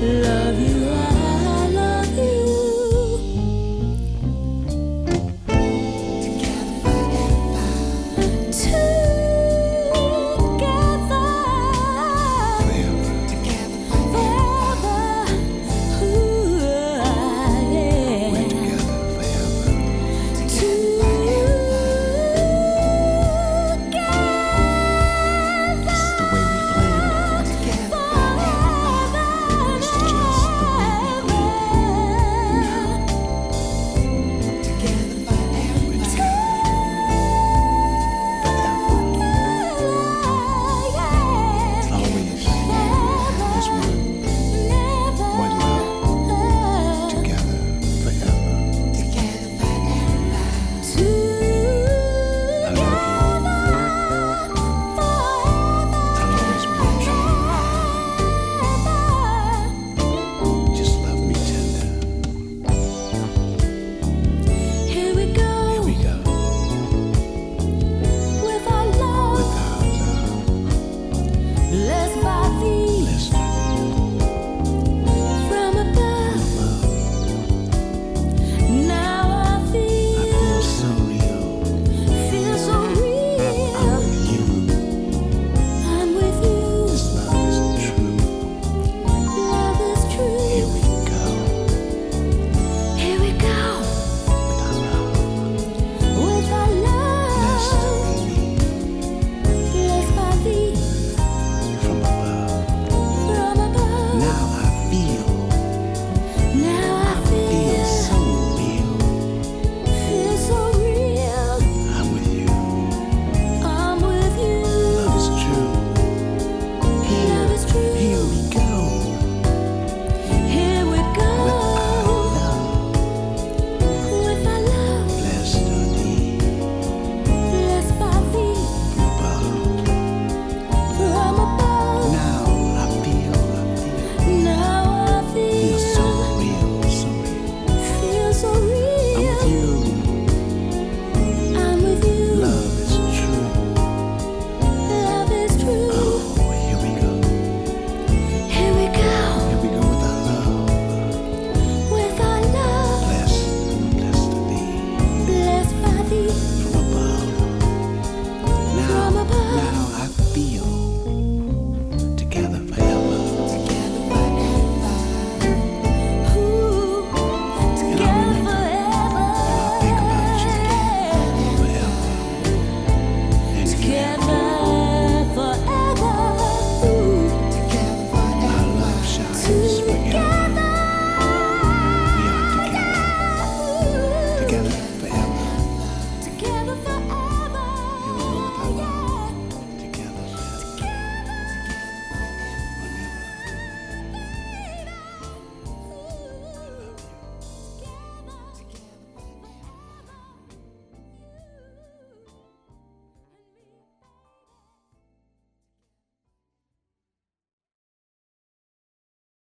love you.